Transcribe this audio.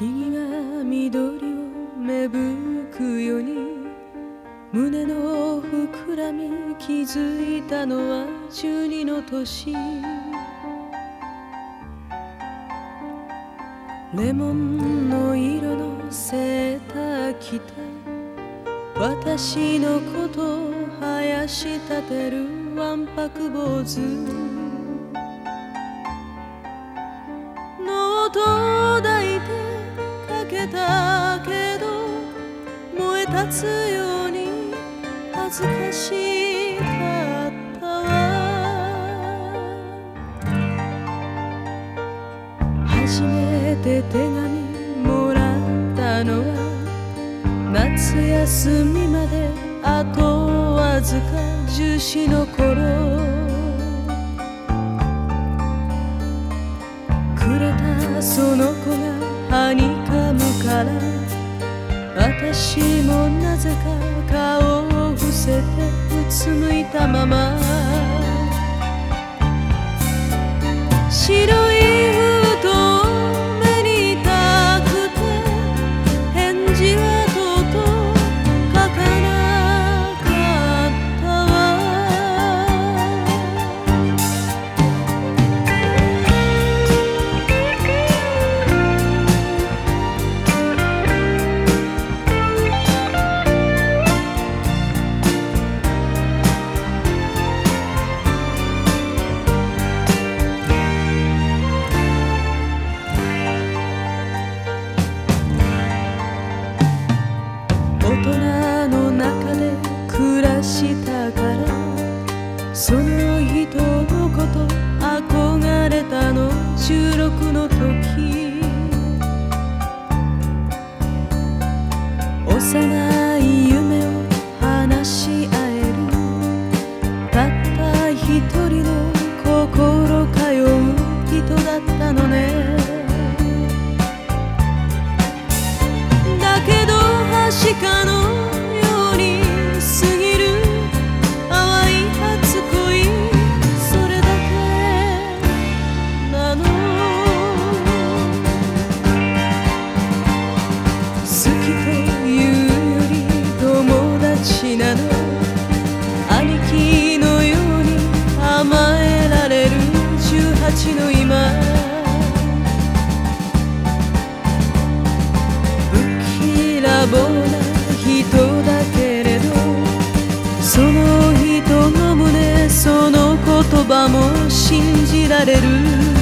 木々が緑を芽吹くように胸の膨らみ気づいたのは十二の年。レモンの色のセーター着た。私のこと生やし立てるわんぱく坊主。ノート抱いてかけたけど燃え立つように恥ずかしかったわ。初めて手紙もらったのは夏休みまであとわずか十四の頃。くれたその子がはにから私もなぜか顔を伏せてうつむいたまま。したからその人のこと憧れたの収録の時。幼言葉も信じられる。